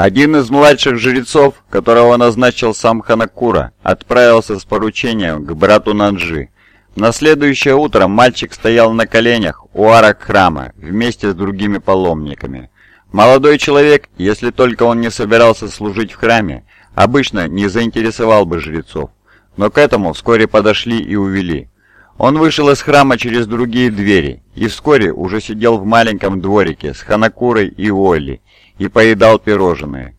Один из младших жрецов, которого назначил сам Ханакура, отправился с поручением к брату Нанджи. На следующее утро мальчик стоял на коленях у арок храма вместе с другими паломниками. Молодой человек, если только он не собирался служить в храме, обычно не заинтересовал бы жрецов, но к этому вскоре подошли и увели. Он вышел из храма через другие двери и вскоре уже сидел в маленьком дворике с Ханакурой и Олли, и поедал пирожные.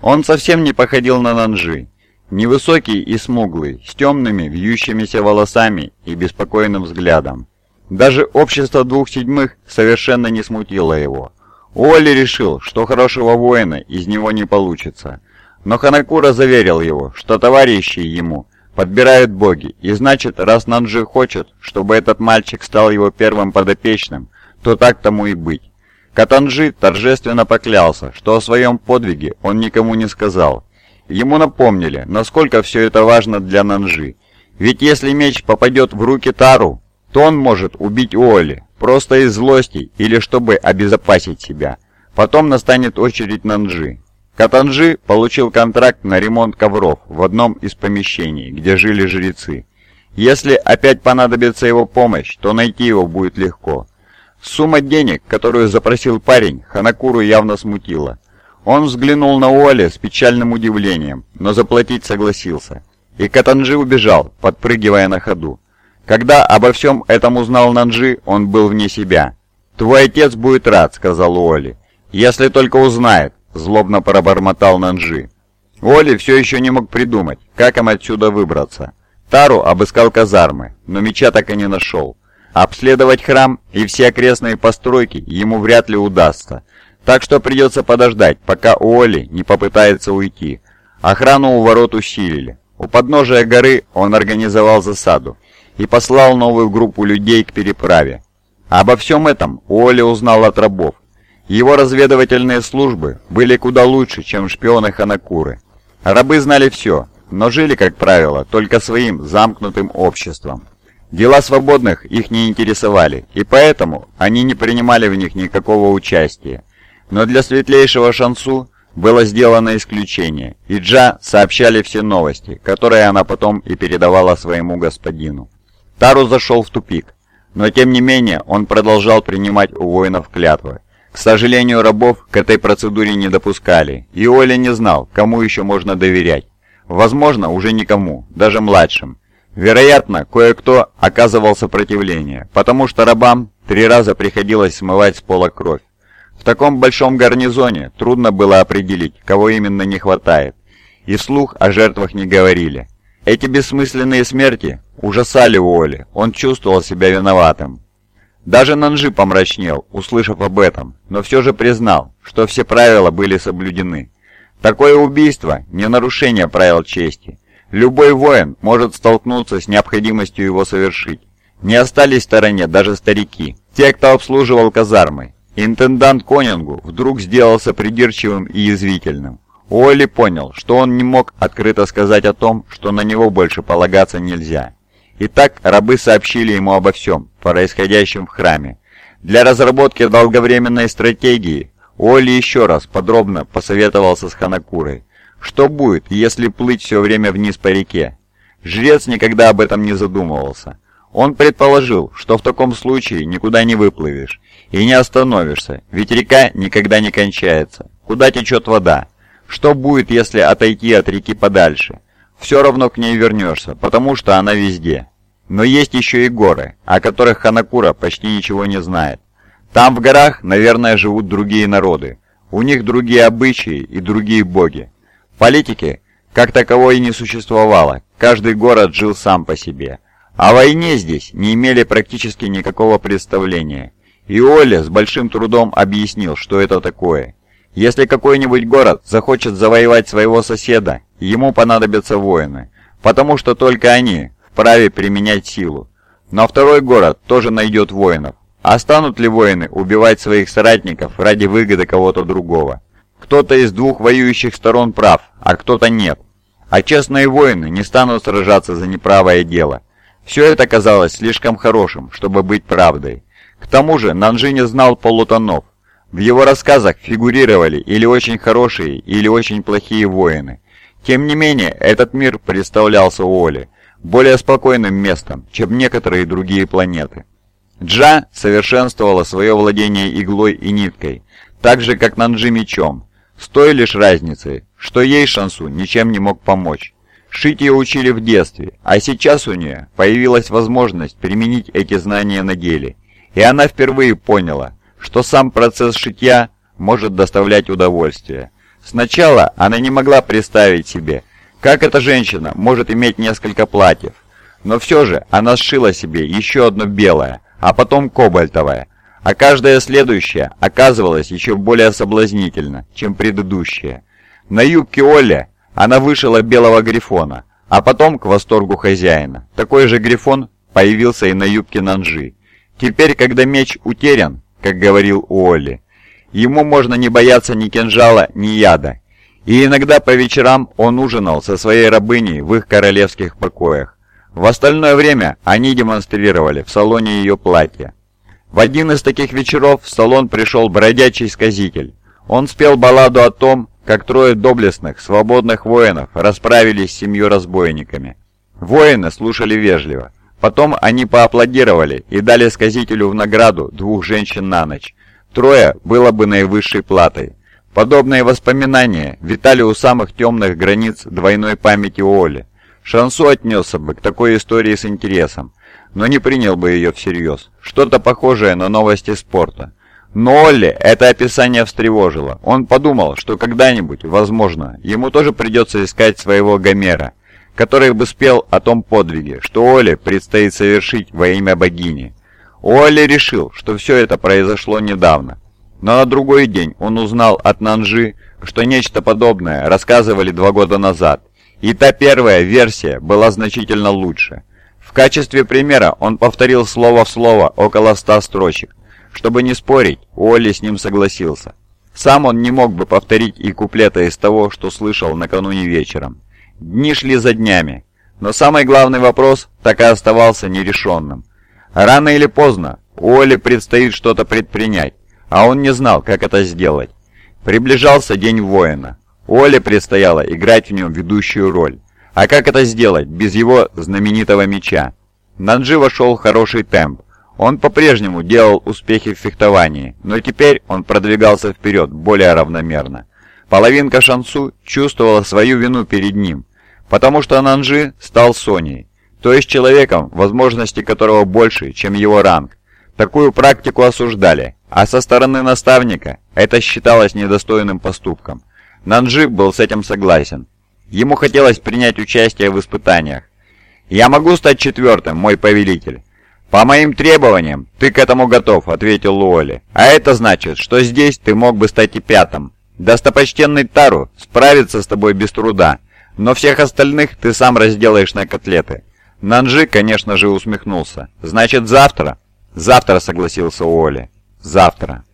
Он совсем не походил на Нанжи. Невысокий и смуглый, с темными, вьющимися волосами и беспокойным взглядом. Даже общество двух седьмых совершенно не смутило его. Уолли решил, что хорошего воина из него не получится. Но Ханакура заверил его, что товарищи ему подбирают боги, и значит, раз Нанджи хочет, чтобы этот мальчик стал его первым подопечным, то так тому и быть. Катанжи торжественно поклялся, что о своем подвиге он никому не сказал. Ему напомнили, насколько все это важно для Нанжи. Ведь если меч попадет в руки Тару, то он может убить Оли, просто из злости или чтобы обезопасить себя. Потом настанет очередь Нанжи. Катанжи получил контракт на ремонт ковров в одном из помещений, где жили жрецы. Если опять понадобится его помощь, то найти его будет легко. Сумма денег, которую запросил парень, Ханакуру явно смутила. Он взглянул на Уолли с печальным удивлением, но заплатить согласился. И Катанжи убежал, подпрыгивая на ходу. Когда обо всем этом узнал Нанджи, он был вне себя. «Твой отец будет рад», — сказал Уолли. «Если только узнает», — злобно пробормотал Нанджи. Уолли все еще не мог придумать, как им отсюда выбраться. Тару обыскал казармы, но меча так и не нашел. Обследовать храм и все окрестные постройки ему вряд ли удастся, так что придется подождать, пока Уолли не попытается уйти. Охрану у ворот усилили. У подножия горы он организовал засаду и послал новую группу людей к переправе. Обо всем этом Уолли узнал от рабов. Его разведывательные службы были куда лучше, чем шпионы Ханакуры. Рабы знали все, но жили, как правило, только своим замкнутым обществом. Дела свободных их не интересовали, и поэтому они не принимали в них никакого участия. Но для светлейшего Шансу было сделано исключение, и Джа сообщали все новости, которые она потом и передавала своему господину. Тару зашел в тупик, но тем не менее он продолжал принимать у воинов клятвы. К сожалению, рабов к этой процедуре не допускали, и Оля не знал, кому еще можно доверять. Возможно, уже никому, даже младшим. Вероятно, кое-кто оказывал сопротивление, потому что рабам три раза приходилось смывать с пола кровь. В таком большом гарнизоне трудно было определить, кого именно не хватает, и вслух о жертвах не говорили. Эти бессмысленные смерти ужасали Уолли, он чувствовал себя виноватым. Даже Нанжи помрачнел, услышав об этом, но все же признал, что все правила были соблюдены. Такое убийство – не нарушение правил чести, Любой воин может столкнуться с необходимостью его совершить. Не остались в стороне даже старики, те, кто обслуживал казармы. Интендант Конингу вдруг сделался придирчивым и язвительным. Уолли понял, что он не мог открыто сказать о том, что на него больше полагаться нельзя. Итак, рабы сообщили ему обо всем, происходящем в храме. Для разработки долговременной стратегии Уолли еще раз подробно посоветовался с Ханакурой. Что будет, если плыть все время вниз по реке? Жрец никогда об этом не задумывался. Он предположил, что в таком случае никуда не выплывешь и не остановишься, ведь река никогда не кончается. Куда течет вода? Что будет, если отойти от реки подальше? Все равно к ней вернешься, потому что она везде. Но есть еще и горы, о которых Ханакура почти ничего не знает. Там в горах, наверное, живут другие народы. У них другие обычаи и другие боги. Политики как таковой не существовало, каждый город жил сам по себе. О войне здесь не имели практически никакого представления. И Оля с большим трудом объяснил, что это такое. Если какой-нибудь город захочет завоевать своего соседа, ему понадобятся воины, потому что только они вправе применять силу. Но второй город тоже найдет воинов. А станут ли воины убивать своих соратников ради выгоды кого-то другого? Кто-то из двух воюющих сторон прав, а кто-то нет. А честные воины не станут сражаться за неправое дело. Все это казалось слишком хорошим, чтобы быть правдой. К тому же Нанжи не знал полутонов. В его рассказах фигурировали или очень хорошие, или очень плохие воины. Тем не менее, этот мир представлялся Уолли более спокойным местом, чем некоторые другие планеты. Джа совершенствовала свое владение иглой и ниткой, так же как Нанджи мечом, с той лишь разницей, что ей Шансу ничем не мог помочь. Шить ее учили в детстве, а сейчас у нее появилась возможность применить эти знания на деле, и она впервые поняла, что сам процесс шитья может доставлять удовольствие. Сначала она не могла представить себе, как эта женщина может иметь несколько платьев, но все же она сшила себе еще одно белое, а потом кобальтовое, а каждое следующее оказывалось еще более соблазнительно, чем предыдущее. На юбке Олли она вышила белого грифона, а потом, к восторгу хозяина, такой же грифон появился и на юбке Нанжи. Теперь, когда меч утерян, как говорил Уолли. Ему можно не бояться ни кинжала, ни яда. И иногда по вечерам он ужинал со своей рабыней в их королевских покоях. В остальное время они демонстрировали в салоне ее платья. В один из таких вечеров в салон пришел бродячий сказитель. Он спел балладу о том, как трое доблестных, свободных воинов расправились с семью разбойниками. Воины слушали вежливо. Потом они поаплодировали и дали сказителю в награду двух женщин на ночь. Трое было бы наивысшей платой. Подобные воспоминания витали у самых темных границ двойной памяти Оли. Шансу отнесся бы к такой истории с интересом, но не принял бы ее всерьез. Что-то похожее на новости спорта. Но Олли это описание встревожило. Он подумал, что когда-нибудь, возможно, ему тоже придется искать своего Гомера – который бы спел о том подвиге, что Оле предстоит совершить во имя богини. Оле решил, что все это произошло недавно. Но на другой день он узнал от Нанжи, что нечто подобное рассказывали два года назад, и та первая версия была значительно лучше. В качестве примера он повторил слово в слово около ста строчек. Чтобы не спорить, Уолли с ним согласился. Сам он не мог бы повторить и куплета из того, что слышал накануне вечером. Дни шли за днями, но самый главный вопрос так и оставался нерешенным. Рано или поздно Уолли предстоит что-то предпринять, а он не знал, как это сделать. Приближался День воина. Уолли предстояло играть в нем ведущую роль. А как это сделать без его знаменитого меча? Нанджи вошел в хороший темп. Он по-прежнему делал успехи в фехтовании, но теперь он продвигался вперед более равномерно. Половинка Шансу чувствовала свою вину перед ним, Потому что Нанжи стал Соней, то есть человеком, возможности которого больше, чем его ранг. Такую практику осуждали, а со стороны наставника это считалось недостойным поступком. Нанжи был с этим согласен. Ему хотелось принять участие в испытаниях. «Я могу стать четвертым, мой повелитель?» «По моим требованиям, ты к этому готов», — ответил Луоли. «А это значит, что здесь ты мог бы стать и пятым. Достопочтенный Тару справится с тобой без труда, но всех остальных ты сам разделаешь на котлеты». Нанжи, конечно же, усмехнулся. «Значит, завтра?» «Завтра», — согласился Уолли. «Завтра».